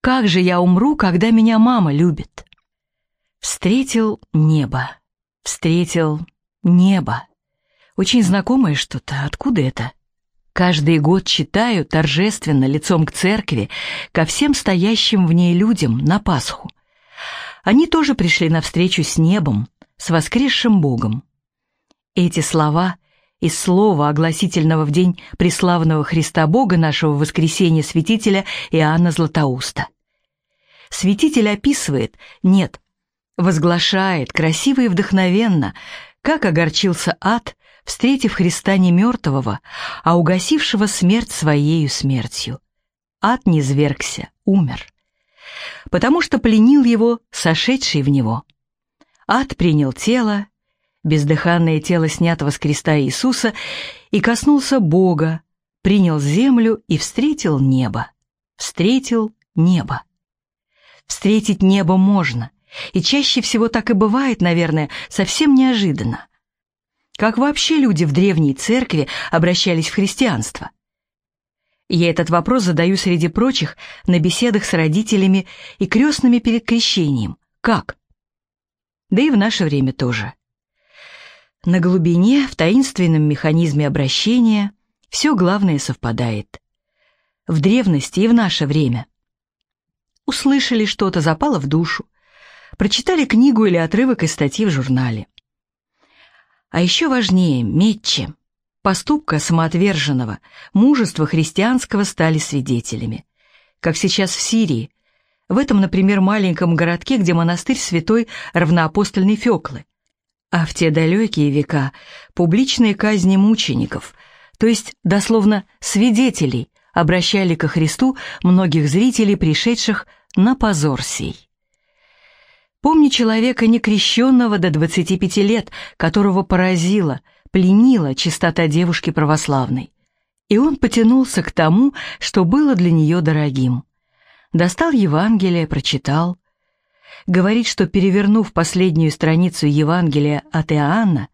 Как же я умру, когда меня мама любит? Встретил небо. Встретил небо. Очень знакомое что-то. Откуда это? Каждый год читаю торжественно лицом к церкви ко всем стоящим в ней людям на Пасху. Они тоже пришли навстречу с небом, с воскресшим Богом. Эти слова из слова, огласительного в день преславного Христа Бога нашего воскресения святителя Иоанна Златоуста. Святитель описывает, нет, возглашает красиво и вдохновенно, как огорчился ад, встретив Христа не мертвого, а угасившего смерть своею смертью. Ад не звергся, умер. Потому что пленил его, сошедший в него. Ад принял тело, бездыханное тело снятого с креста Иисуса, и коснулся Бога, принял землю и встретил небо. Встретил небо. Встретить небо можно, и чаще всего так и бывает, наверное, совсем неожиданно. Как вообще люди в древней церкви обращались в христианство? Я этот вопрос задаю среди прочих на беседах с родителями и крестными перед крещением. Как? Да и в наше время тоже. На глубине, в таинственном механизме обращения, все главное совпадает. В древности и в наше время. Услышали что-то, запало в душу. Прочитали книгу или отрывок из статьи в журнале. А еще важнее, метче, поступка самоотверженного, мужества христианского стали свидетелями. Как сейчас в Сирии, в этом, например, маленьком городке, где монастырь святой равноапостольной Феклы – а в те далекие века публичные казни мучеников, то есть, дословно, свидетелей, обращали ко Христу многих зрителей, пришедших на позор сей. Помни человека некрещенного до 25 лет, которого поразила, пленила чистота девушки православной. И он потянулся к тому, что было для нее дорогим. Достал Евангелие, прочитал, говорит, что, перевернув последнюю страницу Евангелия от Иоанна,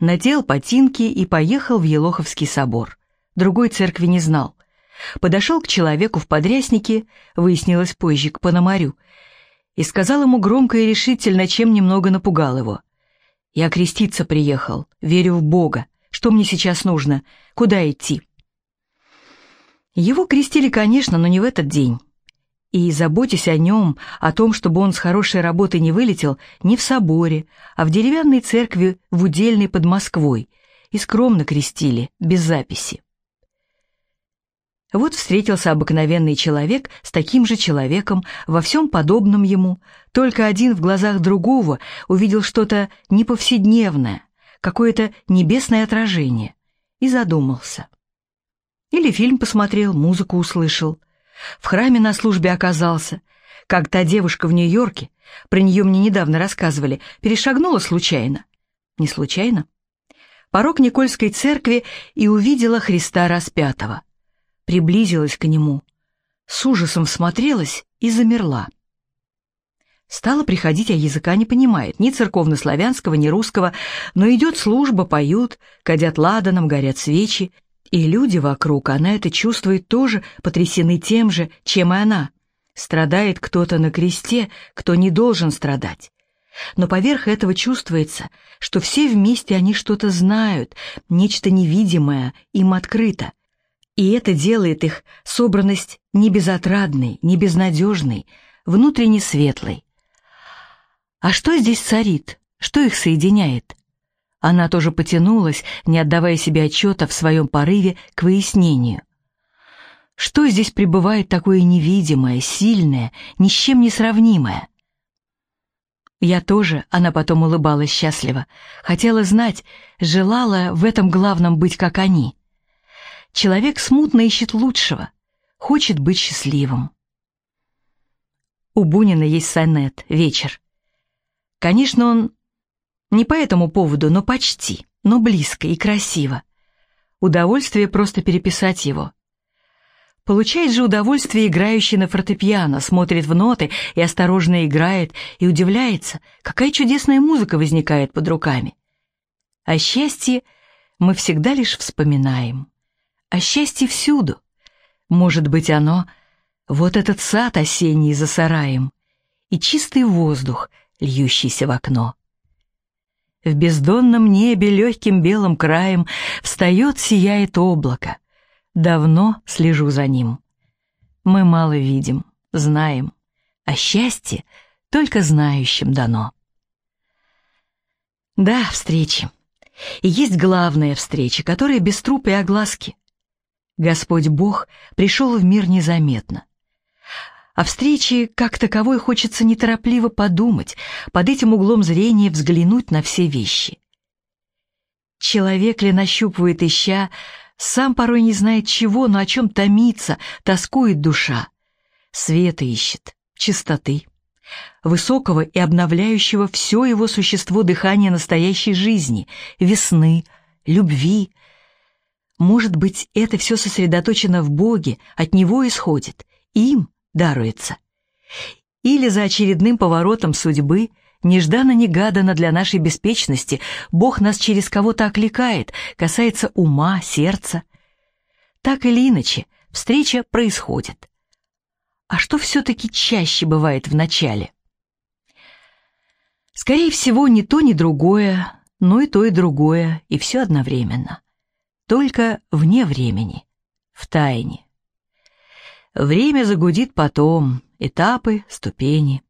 надел ботинки и поехал в Елоховский собор. Другой церкви не знал. Подошел к человеку в подряснике, выяснилось позже, к Пономарю, и сказал ему громко и решительно, чем немного напугал его. «Я креститься приехал, верю в Бога. Что мне сейчас нужно? Куда идти?» Его крестили, конечно, но не в этот день. И заботьтесь о нем, о том, чтобы он с хорошей работы не вылетел не в соборе, а в деревянной церкви в Удельной под Москвой, и скромно крестили, без записи. Вот встретился обыкновенный человек с таким же человеком, во всем подобном ему, только один в глазах другого увидел что-то неповседневное, какое-то небесное отражение, и задумался. Или фильм посмотрел, музыку услышал – в храме на службе оказался. Как та девушка в Нью-Йорке, про нее мне недавно рассказывали, перешагнула случайно. Не случайно? Порог Никольской церкви и увидела Христа распятого. Приблизилась к нему, с ужасом всмотрелась и замерла. Стала приходить, а языка не понимает, ни церковно-славянского, ни русского, но идет служба, поют, кадят ладаном, горят свечи, и люди вокруг, она это чувствует тоже, потрясены тем же, чем и она. Страдает кто-то на кресте, кто не должен страдать. Но поверх этого чувствуется, что все вместе они что-то знают, нечто невидимое им открыто. И это делает их собранность не безотрадной, не безнадежной, внутренне светлой. А что здесь царит? Что их соединяет? Она тоже потянулась, не отдавая себе отчета в своем порыве к выяснению. Что здесь пребывает такое невидимое, сильное, ни с чем не сравнимое? Я тоже, она потом улыбалась счастливо, хотела знать, желала в этом главном быть как они. Человек смутно ищет лучшего, хочет быть счастливым. У Бунина есть сонет «Вечер». Конечно, он не по этому поводу, но почти, но близко и красиво. Удовольствие просто переписать его. Получает же удовольствие играющий на фортепиано, смотрит в ноты и осторожно играет, и удивляется, какая чудесная музыка возникает под руками. О счастье мы всегда лишь вспоминаем. О счастье всюду. Может быть, оно Вот этот сад осенний за сараем и чистый воздух, льющийся в окно. В бездонном небе легким белым краем встает, сияет облако. Давно слежу за ним. Мы мало видим, знаем, а счастье только знающим дано. Да, встречи. И есть главная встреча, которая без трупа и огласки. Господь Бог пришел в мир незаметно. О встрече как таковой хочется неторопливо подумать, под этим углом зрения взглянуть на все вещи. Человек ли нащупывает ища, сам порой не знает чего, но о чем томится, тоскует душа. Света ищет, чистоты, высокого и обновляющего все его существо дыхания настоящей жизни, весны, любви. Может быть, это все сосредоточено в Боге, от Него исходит, им даруется. Или за очередным поворотом судьбы, нежданно-негаданно для нашей беспечности, Бог нас через кого-то окликает, касается ума, сердца. Так или иначе, встреча происходит. А что все-таки чаще бывает в начале? Скорее всего, ни то, ни другое, но и то, и другое, и все одновременно. Только вне времени, в тайне. Время загудит потом, этапы, ступени.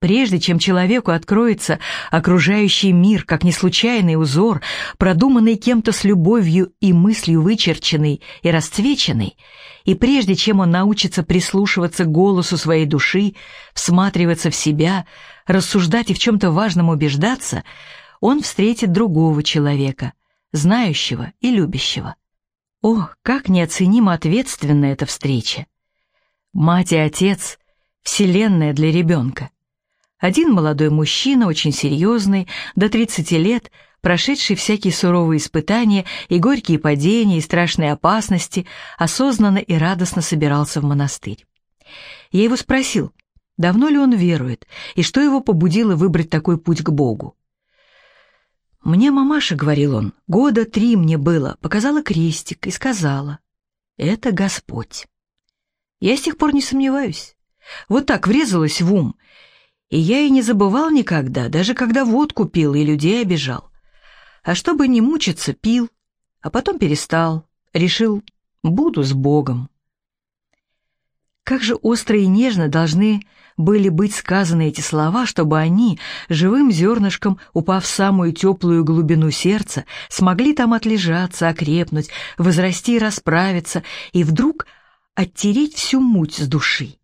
Прежде чем человеку откроется окружающий мир, как неслучайный узор, продуманный кем-то с любовью и мыслью вычерченный и расцвеченный, и прежде чем он научится прислушиваться к голосу своей души, всматриваться в себя, рассуждать и в чем-то важном убеждаться, он встретит другого человека, знающего и любящего. О, как неоценимо ответственна эта встреча! Мать и отец — вселенная для ребенка. Один молодой мужчина, очень серьезный, до 30 лет, прошедший всякие суровые испытания и горькие падения, и страшные опасности, осознанно и радостно собирался в монастырь. Я его спросил, давно ли он верует, и что его побудило выбрать такой путь к Богу. «Мне мамаша, — говорил он, — года три мне было, показала крестик и сказала, это Господь. Я с тех пор не сомневаюсь. Вот так врезалась в ум, и я и не забывал никогда, даже когда водку пил и людей обижал. А чтобы не мучиться, пил, а потом перестал, решил, буду с Богом. Как же остро и нежно должны были быть сказаны эти слова, чтобы они, живым зернышком, упав в самую теплую глубину сердца, смогли там отлежаться, окрепнуть, возрасти и расправиться, и вдруг оттереть всю муть с души.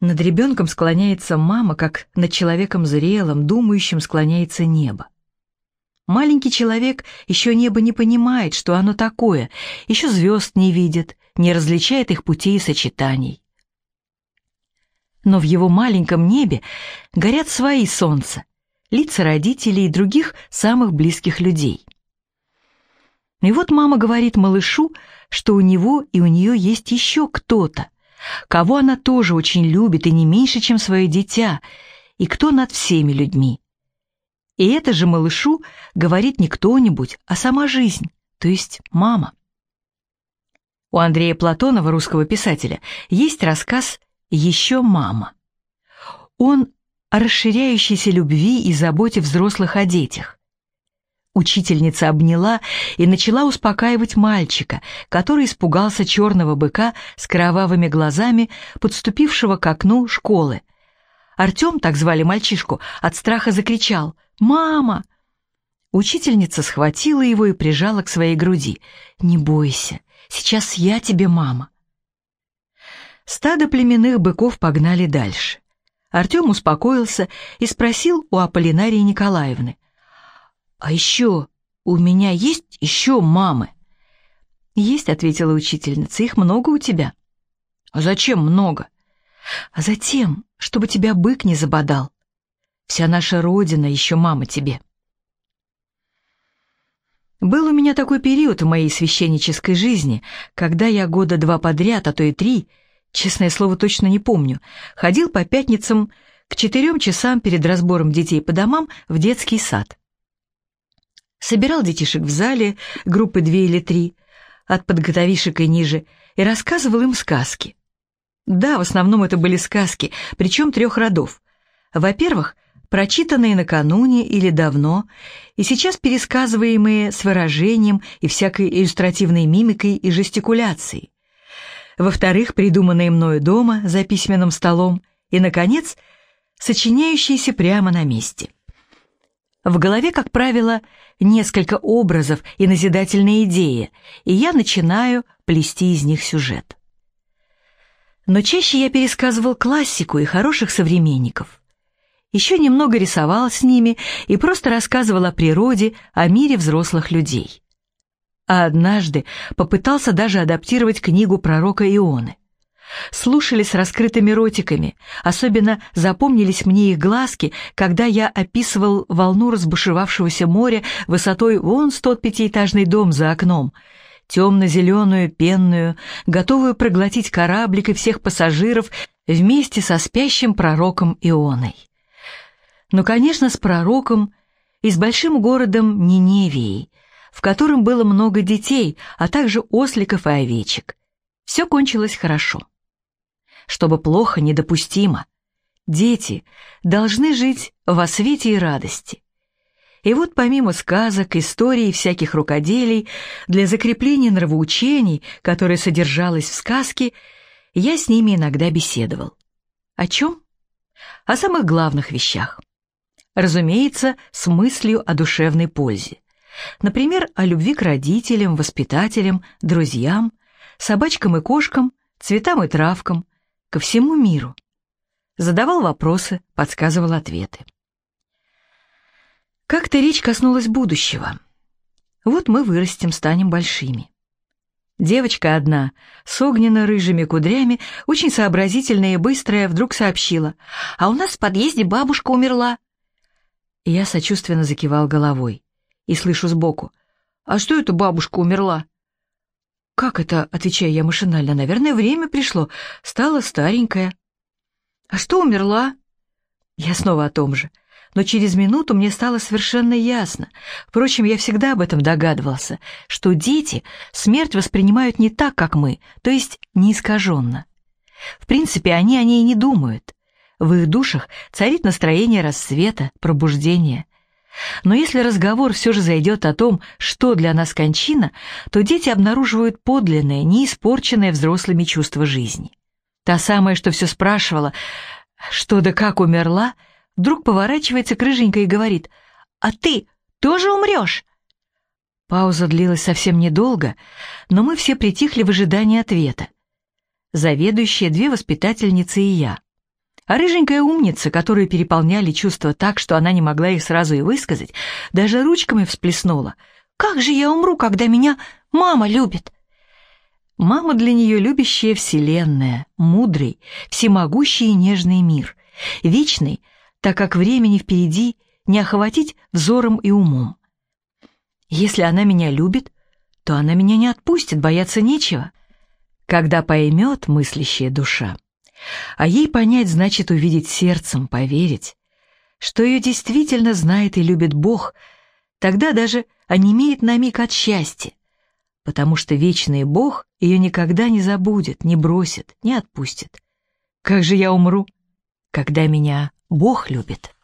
Над ребенком склоняется мама, как над человеком зрелым, думающим склоняется небо. Маленький человек еще небо не понимает, что оно такое, еще звезд не видит, не различает их путей и сочетаний. Но в его маленьком небе горят свои солнца, лица родителей и других самых близких людей. И вот мама говорит малышу, что у него и у нее есть еще кто-то, кого она тоже очень любит и не меньше, чем свое дитя, и кто над всеми людьми. И это же малышу говорит не кто-нибудь, а сама жизнь, то есть мама. У Андрея Платонова, русского писателя, есть рассказ «Еще мама». Он о расширяющейся любви и заботе взрослых о детях. Учительница обняла и начала успокаивать мальчика, который испугался черного быка с кровавыми глазами, подступившего к окну школы. Артем, так звали мальчишку, от страха закричал «Мама!». Учительница схватила его и прижала к своей груди. «Не бойся, сейчас я тебе мама». Стадо племенных быков погнали дальше. Артем успокоился и спросил у Аполлинарии Николаевны. «А еще у меня есть еще мамы?» «Есть», — ответила учительница, — «их много у тебя». «А зачем много?» «А затем, чтобы тебя бык не забодал. Вся наша родина еще мама тебе». Был у меня такой период в моей священнической жизни, когда я года два подряд, а то и три, честное слово, точно не помню, ходил по пятницам к четырем часам перед разбором детей по домам в детский сад. Собирал детишек в зале, группы две или три, от подготовишек и ниже, и рассказывал им сказки. Да, в основном это были сказки, причем трех родов. Во-первых, прочитанные накануне или давно, и сейчас пересказываемые с выражением и всякой иллюстративной мимикой и жестикуляцией. Во-вторых, придуманные мною дома за письменным столом, и, наконец, сочиняющиеся прямо на месте. В голове, как правило, несколько образов и назидательные идеи, и я начинаю плести из них сюжет. Но чаще я пересказывал классику и хороших современников. Еще немного рисовал с ними и просто рассказывал о природе, о мире взрослых людей. А однажды попытался даже адаптировать книгу пророка Ионы. Слушали с раскрытыми ротиками, особенно запомнились мне их глазки, когда я описывал волну разбушевавшегося моря высотой вон тот пятиэтажный дом за окном — темно-зеленую, пенную, готовую проглотить кораблик и всех пассажиров вместе со спящим пророком Ионой. Но, конечно, с пророком и с большим городом Ниневией, в котором было много детей, а также осликов и овечек. Все кончилось хорошо. Чтобы плохо недопустимо. Дети должны жить во свете и радости. И вот помимо сказок, историй и всяких рукоделий, для закрепления нравоучений, которое содержалось в сказке, я с ними иногда беседовал. О чем? О самых главных вещах. Разумеется, с мыслью о душевной пользе. Например, о любви к родителям, воспитателям, друзьям, собачкам и кошкам, цветам и травкам, ко всему миру. Задавал вопросы, подсказывал ответы. Как-то речь коснулась будущего. Вот мы вырастем, станем большими. Девочка одна, с огненно-рыжими кудрями, очень сообразительная и быстрая, вдруг сообщила, «А у нас в подъезде бабушка умерла». Я сочувственно закивал головой и слышу сбоку, «А что это бабушка умерла?» «Как это?» — отвечаю я машинально. «Наверное, время пришло. Стала старенькая». «А что умерла?» Я снова о том же но через минуту мне стало совершенно ясно, впрочем, я всегда об этом догадывался, что дети смерть воспринимают не так, как мы, то есть не искаженно. В принципе, они о ней не думают. В их душах царит настроение рассвета, пробуждения. Но если разговор все же зайдет о том, что для нас кончина, то дети обнаруживают подлинное, неиспорченное взрослыми чувство жизни. Та самая, что все спрашивала, что да как умерла — Вдруг поворачивается к Рыженькой и говорит, «А ты тоже умрешь?» Пауза длилась совсем недолго, но мы все притихли в ожидании ответа. Заведующие, две воспитательницы и я. А рыженькая умница, которую переполняли чувства так, что она не могла их сразу и высказать, даже ручками всплеснула. «Как же я умру, когда меня мама любит?» Мама для нее любящая вселенная, мудрый, всемогущий и нежный мир, вечный, так как времени впереди не охватить взором и умом. Если она меня любит, то она меня не отпустит, бояться нечего. Когда поймет мыслящая душа, а ей понять значит увидеть сердцем, поверить, что ее действительно знает и любит Бог, тогда даже онемеет на миг от счастья, потому что вечный Бог ее никогда не забудет, не бросит, не отпустит. Как же я умру, когда меня Бог любит.